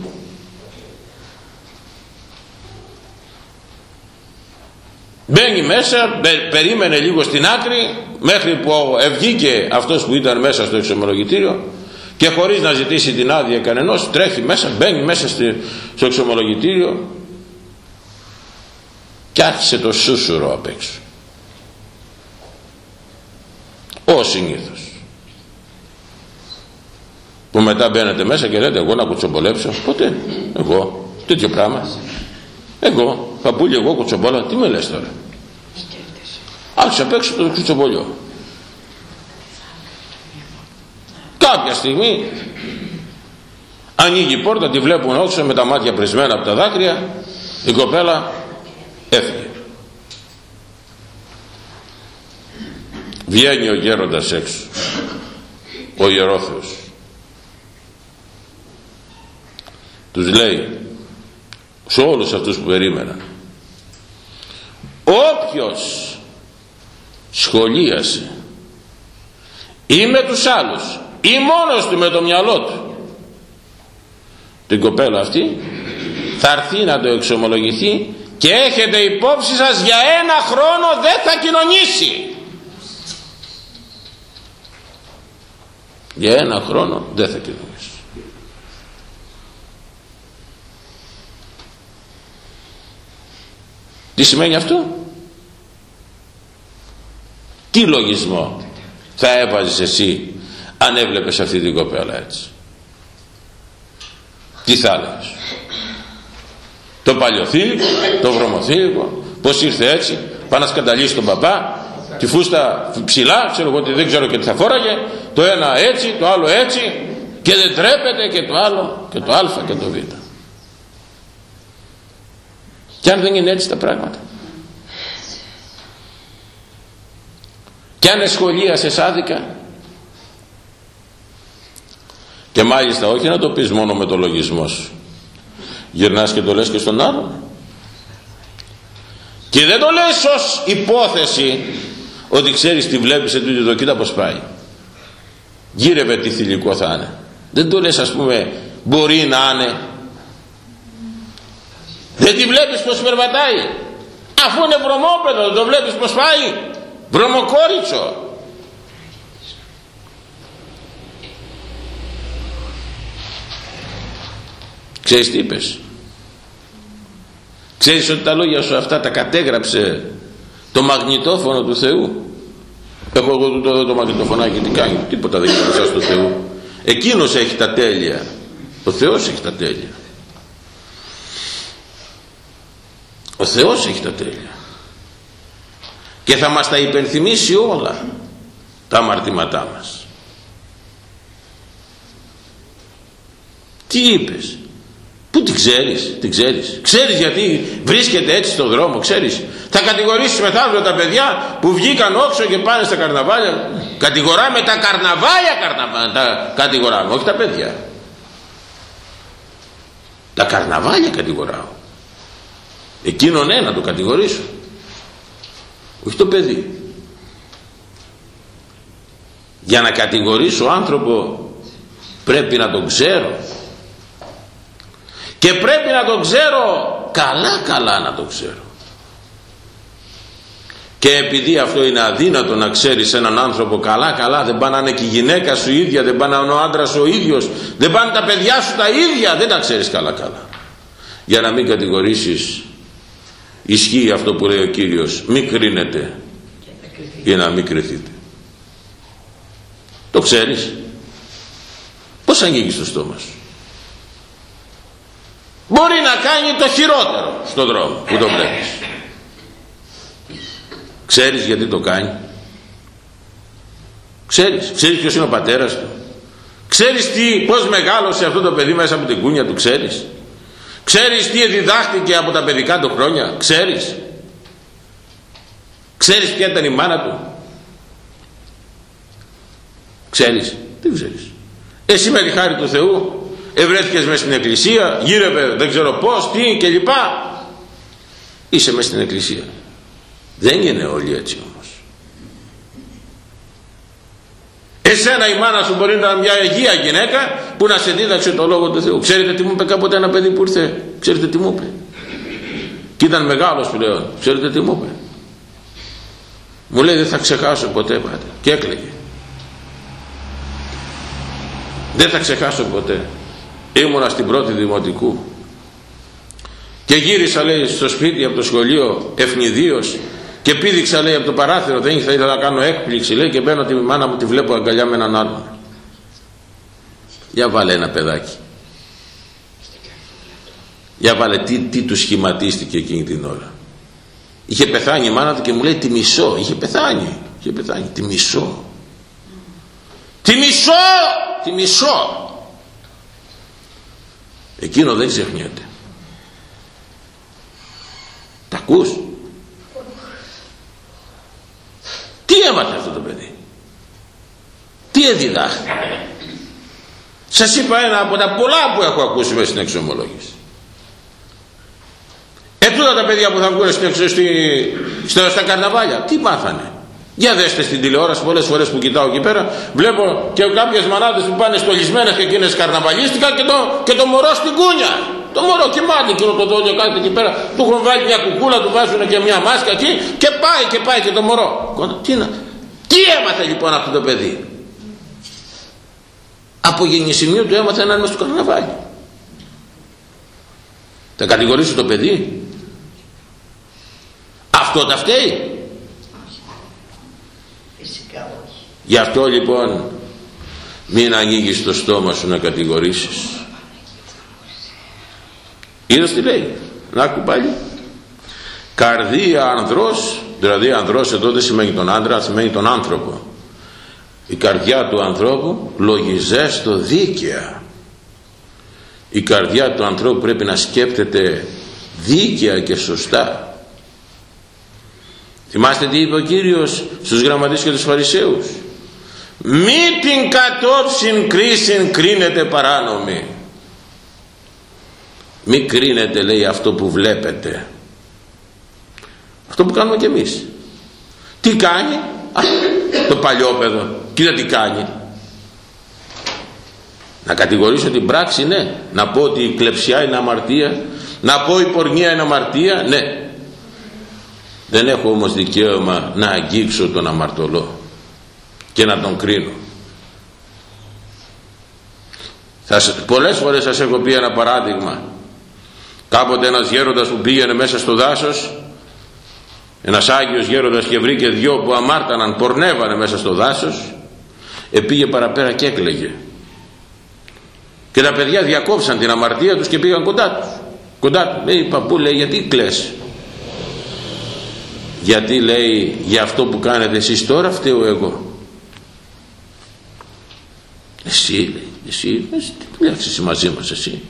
Μπαίνει μέσα περίμενε λίγο στην άκρη μέχρι που ευγήκε αυτός που ήταν μέσα στο εξομολογητήριο και χωρίς να ζητήσει την άδεια κανενός τρέχει μέσα, μπαίνει μέσα στο εξομολογητήριο και άρχισε το σούσουρο απ' έξω. Ο συνήθως. Που μετά μπαίνετε μέσα και λέτε εγώ να κουτσομπολέψω ποτέ. Εγώ. Τέτοιο πράγμα. Εγώ. Παππούλι εγώ κουτσομπόλα. Τι με λες τώρα. Άρχισε απ' έξω το κουτσομπολιό κάποια στιγμή ανοίγει η πόρτα τη βλέπουν όξω με τα μάτια πρισμένα από τα δάκρυα. Η κοπέλα έφυγε. Βγαίνει ο γέροντας έξω ο ιερόθεος. Τους λέει σε όλους αυτούς που περίμεναν όποιος σχολίασε ή με τους άλλους ή μόνος του με το μυαλό του. Την κοπέλα αυτή θα έρθει να το εξομολογηθεί και έχετε υπόψη σας για ένα χρόνο δεν θα κοινωνήσει. Για ένα χρόνο δεν θα κοινωνήσει. Τι σημαίνει αυτό; Τι λογισμό θα έβαζες εσύ αν έβλεπες αυτή την κοπέλα έτσι τι θα έλεγες; Το παλιοθήλικο, το βρωμοθήλικο, πως ήρθε έτσι, πάει να σκανταλίσει τον παπά, τη φούστα ψηλά, ξέρω εγώ δεν ξέρω και τι θα φόραγε, το ένα έτσι, το άλλο έτσι και δεν τρέπεται και το άλλο και το α και το β. Και αν δεν είναι έτσι τα πράγματα. Και αν εσχολίασες άδικα και μάλιστα όχι να το πεις μόνο με το λογισμό σου. Γυρνάς και το λες και στον άλλον. Και δεν το λες ως υπόθεση ότι ξέρεις τι βλέπεις σε τούτη το κοίτα πως πάει. Γύρευε τι θηλυκό θα είναι. Δεν το λες ας πούμε μπορεί να είναι. Δεν τη βλέπεις πως περπατάει. Αφού είναι βρωμόπεδο το βλέπεις πως πάει. Βρωμοκόριτσο Ξέρεις τι είπες; Ξέρεις ότι τα λόγια σου αυτά τα κατέγραψε το μαγνητόφωνο του Θεού; Έχω εγώ το, το, το μαγνητοφωνάκι τι κάνει; Τίποτα δεν έχει του Θεού. Εκείνος έχει τα τέλεια. Ο Θεός έχει τα τέλεια. Ο Θεός έχει τα τέλεια. Και θα μας τα υπενθυμίσει όλα τα αμαρτήματά μας. Τι είπες; Πού την ξέρεις, την ξέρεις. Ξέρεις γιατί βρίσκεται έτσι στον δρόμο, ξέρεις. Θα κατηγορήσεις μετά τα παιδιά που βγήκαν όξο και πάνε στα καρναβάλια. Κατηγοράμε τα καρναβάλια, καρναβάλια τα κατηγοράμε, όχι τα παιδιά. Τα καρναβάλια κατηγοράω. Εκείνον ναι να το κατηγορήσω. Όχι το παιδί. Για να κατηγορήσω άνθρωπο πρέπει να τον ξέρω και πρέπει να το ξέρω. Καλά καλά να το ξέρω. Και επειδή αυτό είναι αδύνατο να ξέρεις έναν άνθρωπο καλά καλά δεν πάνε να είναι και η γυναίκα σου ίδια δεν πάνε να είναι ο άντρας ο ίδιος δεν πάνε τα παιδιά σου τα ίδια δεν τα ξέρεις καλά καλά. Για να μην κατηγορήσεις ισχύει αυτό που λέει ο Κύριος μην κρίνετε για να μην κρυθείτε. Το ξέρεις. Πως αγγίγεις το στόμα σου; Μπορεί να κάνει το χειρότερο στον δρόμο που το βλέπεις. Ξέρεις γιατί το κάνει. Ξέρεις. Ξέρεις ποιος είναι ο πατέρας του. Ξέρεις τι, πως μεγάλωσε αυτό το παιδί μέσα από την κούνια του ξέρεις. Ξέρεις τι διδάχτηκε από τα παιδικά του χρόνια ξέρεις. Ξέρεις ποια ήταν η μάνα του. Ξέρεις. Τι ξέρεις. Εσύ με τη χάρη του Θεού ευρέθηκες μέσα στην εκκλησία γύρευε δεν ξέρω πως τι και λοιπά. Είσαι μέσα στην εκκλησία. Δεν είναι όλοι έτσι όμως. Εσένα η μάνα σου μπορεί να είναι μια αγία γυναίκα που να σε δίδαξε το λόγο του Θεού. Ξέρετε τι μου είπε κάποτε ένα παιδί που ήρθε; Ξέρετε τι μου είπε; Και ήταν μεγάλος πλέον. Ξέρετε τι μου είπε; Μου λέει δεν θα ξεχάσω ποτέ πάτε και έκλαιγε. Δεν θα ξεχάσω ποτέ ήμουνα στην πρώτη δημοτικού. Και γύρισα λέει στο σπίτι από το σχολείο ευνηδίως και πήδηξα λέει από το παράθυρο. Δεν ήθελα να κάνω έκπληξη λέει και μπαίνω τη μάνα μου τη βλέπω αγκαλιά με έναν άλλον. Για βάλε ένα παιδάκι. Για βάλε τι, τι του σχηματίστηκε εκείνη την ώρα. Είχε πεθάνει η μάνα του και μου λέει τη μισό είχε πεθάνει είχε πεθάνει. Τη μισό τη μισό τη μισό εκείνο δεν ξεχνιέται. Τα ακούς; Τι έμαθε αυτό το παιδί; Τι εδιδάχθη σας είπα ένα από τα πολλά που έχω ακούσει μέσα στην εξομολόγηση. Ετούτα τα παιδιά που θα βγουν στα καρναβάλια τι μάθανε; Για δέστε στην τηλεόραση πολλές φορές που κοιτάω εκεί πέρα βλέπω και κάποιες μανάδες που πάνε στολισμένες και εκείνες καρναβαλίστηκαν και το, και το μωρό στην κούνια. Το μωρό κοιμάται εκείνο το δόλιο κάτω εκεί πέρα. Του έχουν βάλει μια κουκούλα, του βάζουν και μια μάσκα εκεί και πάει και πάει και το μωρό. Τι, να... τι έμαθε λοιπόν αυτό το παιδί; Από γεννησιμίου του έμαθε να είναι στο καρναβάλι. Θα κατηγορήσω το παιδί. Αυτό τα φταίει. Γι' αυτό λοιπόν μην ανοίγεις το στόμα σου να κατηγορήσεις. Είδες τι λέει; Να άκου πάλι. Καρδία ανδρός, δηλαδή ανδρός εδώ δεν σημαίνει τον άντρα, σημαίνει τον άνθρωπο. Η καρδιά του ανθρώπου λογιζέστο δίκαια. Η καρδιά του ανθρώπου πρέπει να σκέπτεται δίκαια και σωστά. Θυμάστε τι είπε ο Κύριος στους γραμματείς και τους Φαρισαίους; Μη την κατόψιν κρίσιν κρίνετε παράνομη. Μη κρίνετε λέει αυτό που βλέπετε. Αυτό που κάνουμε και εμείς. Τι κάνει; Α, το παλιόπαιδο κοίτα τι κάνει. Να κατηγορήσω την πράξη ναι. Να πω ότι η κλεψιά είναι αμαρτία. Να πω η πορνεία είναι αμαρτία ναι. Δεν έχω όμως δικαίωμα να αγγίξω τον αμαρτωλό και να τον κρίνω. Θα, πολλές φορές σας έχω πει ένα παράδειγμα. Κάποτε ένας γέροντας που πήγαινε μέσα στο δάσος ένας Άγιος γέροντας και βρήκε δυο που αμάρταναν, πορνεύανε μέσα στο δάσος επήγε παραπέρα και έκλαιγε και τα παιδιά διακόψαν την αμαρτία τους και πήγαν κοντά τους κοντά τους λέει παππού λέει γιατί κλαις; Γιατί λέει για αυτό που κάνετε εσείς τώρα φταίω εγώ εσύ λέει, εσύ, εσύ τι δουλειά εσύ μαζί μας εσύ,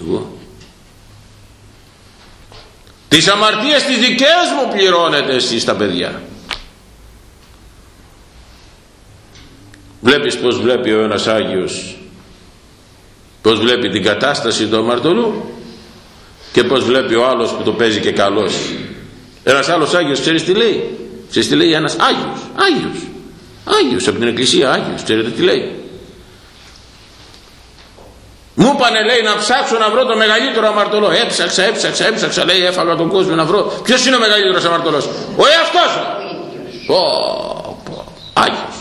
εγώ. Τις αμαρτίες τις δικές μου πληρώνετε εσείς τα παιδιά. Βλέπεις πως βλέπει ο ένας Άγιος, πως βλέπει την κατάσταση του αμαρτωλού και πως βλέπει ο άλλος που το παίζει και καλός. Ένας άλλος Άγιος ξέρεις τι λέει; Ξέρεις τι λέει ένας Άγιος. Άγιος. Άγιος από την Εκκλησία Άγιος. Ξέρετε τι λέει; Μου είπανε λέει να ψάξω να βρω το μεγαλύτερο αμαρτωλό. Έψαξα, έψαξα, έψαξα λέει έφαγα τον κόσμο να βρω. Ποιος είναι ο μεγαλύτερος αμαρτωλός; Ο εαυτός μου. Πω, Άγιος.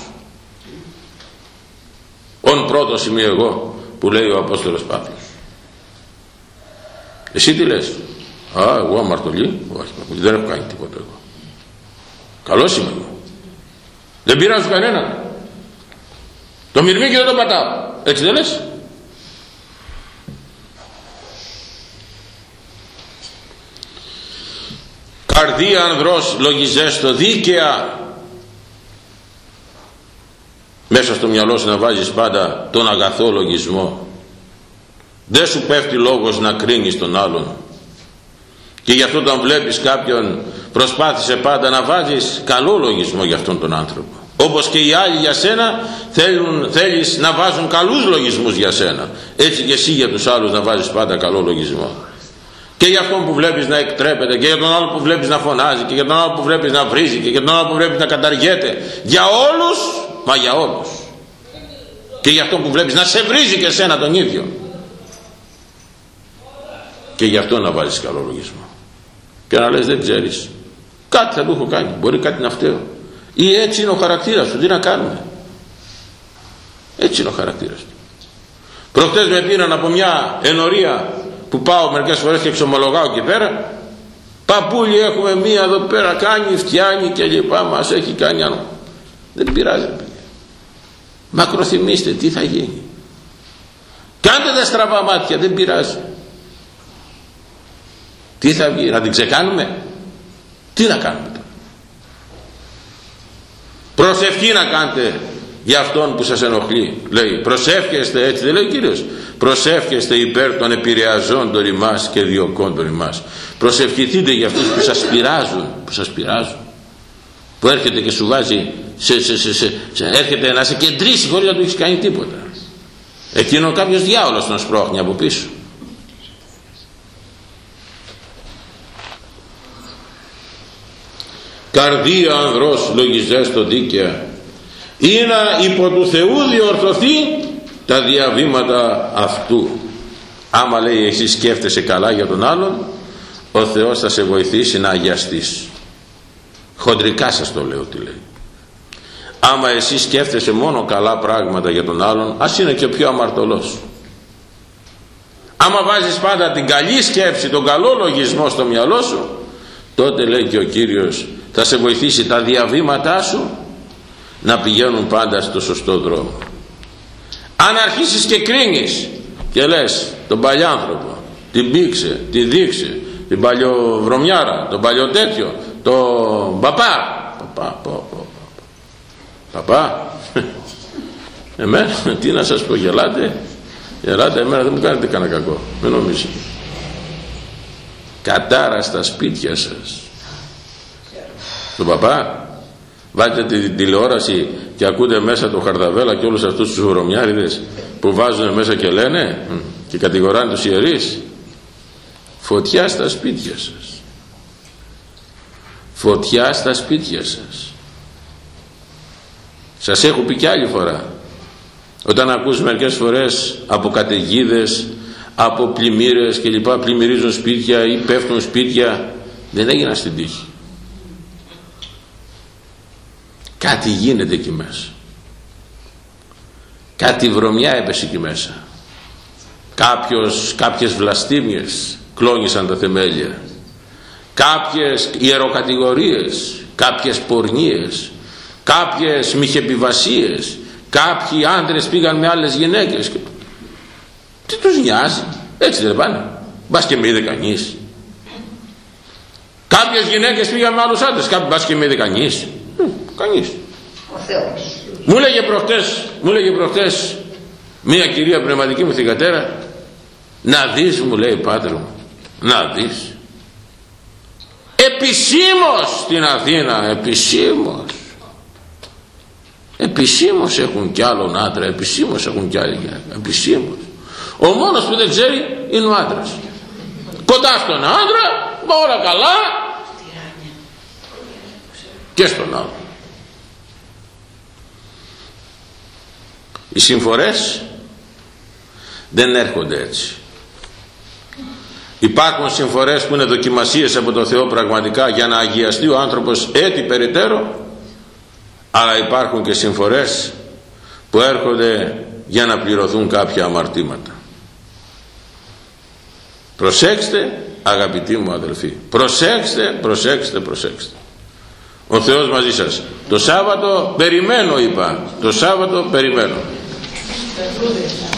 Ον πρώτος είμαι εγώ που λέει ο Απόστολος Παύλος. Εσύ τι λες; Α, εγώ αμαρτωλή; Όχι, δεν έχω κάνει τίποτα εγώ. Καλός είμαι εγώ. Δεν πειράζω κανένα. Το μυρμήγκι δεν το πατάω. Έτσι δεν λες; Καρδία ανδρός λογιζέστο δίκαια. Μέσα στο μυαλό σου να βάζεις πάντα τον αγαθό λογισμό. Δεν σου πέφτει λόγος να κρίνεις τον άλλον. Και γι' αυτό όταν βλέπεις κάποιον προσπάθησε πάντα να βάζεις καλό λογισμό για αυτόν τον άνθρωπο. Όπως και οι άλλοι για σένα θέλουν, θέλεις να βάζουν καλούς λογισμούς για σένα. Έτσι και εσύ για τους άλλους να βάζεις πάντα καλό λογισμό και για αυτόν που βλέπεις να εκτρέπεται και για τον άλλο που βλέπεις να φωνάζει και για τον άλλο που βλέπεις να βρίζει και για τον άλλο που βλέπεις να καταργέται. Για όλους μα για όλους. Και για αυτόν που βλέπεις να σε βρίζει και σένα τον ίδιο. Και για αυτό να βάλεις καλό λογισμό. Και να λες δεν ξέρεις. Κάτι θα του έχω κάνει. Μπορεί κάτι να φταίω ή έτσι είναι ο χαρακτήρας σου. Τι να κάνουμε. Έτσι είναι ο χαρακτήρας του. Προχτές με πήραν από μια ενορία που πάω μερικές φορές και εξομολογάω εκεί πέρα παππούλι έχουμε μία εδώ πέρα κάνει, φτιάνει και λοιπά μας έχει κάνει άλλο δεν πειράζει μακροθυμίστε τι θα γίνει. Κάντε τα στραβά μάτια δεν πειράζει. Τι θα βγει να την ξεκάνουμε; Τι να κάνουμε τώρα; Προσευχή να κάνετε για αυτόν που σας ενοχλεί. Λέει προσεύχεστε έτσι δεν λέει ο Κύριος. Προσεύχεστε υπέρ των επηρεαζόντων ημάς και διωκόντων ημάς. Προσευχηθείτε για αυτούς που σας πειράζουν που σας πειράζουν. Που έρχεται και σου βάζει σε, σε, σε, σε, έρχεται να σε κεντρήσει χωρίς να του έχεις κάνει τίποτα. Εκείνο κάποιος διάολος τον σπρώχνει από πίσω. Καρδία ανδρός λογιζές το δίκαια ή να υπό του Θεού διορθωθεί τα διαβήματα αυτού. Άμα λέει εσύ σκέφτεσαι καλά για τον άλλον ο Θεός θα σε βοηθήσει να αγιαστείς χοντρικά σας το λέω τι λέει. Άμα εσύ σκέφτεσαι μόνο καλά πράγματα για τον άλλον ας είναι και πιο αμαρτωλός. Άμα βάζεις πάντα την καλή σκέψη τον καλό λογισμό στο μυαλό σου τότε λέει και ο Κύριος θα σε βοηθήσει τα διαβήματά σου να πηγαίνουν πάντα στο σωστό δρόμο. Αν αρχίσεις και κρίνεις και λες τον παλιάνθρωπο την πήξε, την δείξε την παλιοβρωμιάρα τον παλιό τέτοιο τον παπά παπά, παπά, παπά. [laughs] εμένα τι να σας πω γελάτε. Γελάτε εμένα δεν μου κάνετε κανένα κακό. Μην νομίζετε. Κατάρα στα σπίτια σας. Τον παπά Βάλτε τη τηλεόραση και ακούτε μέσα το Χαρδαβέλα και όλους αυτούς τους βρωμιάριδες που βάζουν μέσα και λένε και κατηγοράνε τους ιερείς. Φωτιά στα σπίτια σας. Φωτιά στα σπίτια σας. Σας έχω πει και άλλη φορά. Όταν ακούς μερικές φορές από καταιγίδες, από πλημμύρες και λοιπά πλημμυρίζουν σπίτια ή πέφτουν σπίτια δεν έγιναν στην τύχη κάτι γίνεται εκεί μέσα. Κάτι βρωμιά έπεσε εκεί μέσα. Κάποιος, κάποιες βλαστήμιες κλώνησαν τα θεμέλια. Κάποιες ιεροκατηγορίες κάποιες πορνίες κάποιες μυχεπιβασίες κάποιοι άντρες πήγαν με άλλες γυναίκες. Τι τους νοιάζει έτσι δεν πάνε. Μπας και με είδε κανείς. Κάποιες γυναίκες πήγαν με άλλους άντρες κάποιοι μπας και με είδε κανείς Κανείς. Ο Θεός. Μου έλεγε προχτές, μου έλεγε προχτές μία κυρία πνευματική μου θυγατέρα να δεις μου λέει πάτερ μου να δεις επισήμως στην Αθήνα επισήμως επισήμως έχουν κι άλλον άντρα επισήμως έχουν κι άλλη γυναίκα επισήμως ο μόνος που δεν ξέρει είναι ο άντρας κοντά στον άντρα όλα καλά και στον άλλο οι συμφορές δεν έρχονται έτσι. Υπάρχουν συμφορές που είναι δοκιμασίες από το Θεό πραγματικά για να αγιαστεί ο άνθρωπος έτσι περιττέρω αλλά υπάρχουν και συμφορές που έρχονται για να πληρωθούν κάποια αμαρτήματα. Προσέξτε αγαπητοί μου αδελφοί προσέξτε, προσέξτε, προσέξτε. Ο Θεός μαζί σας. Το Σάββατο περιμένω είπα. Το Σάββατο περιμένω the rules.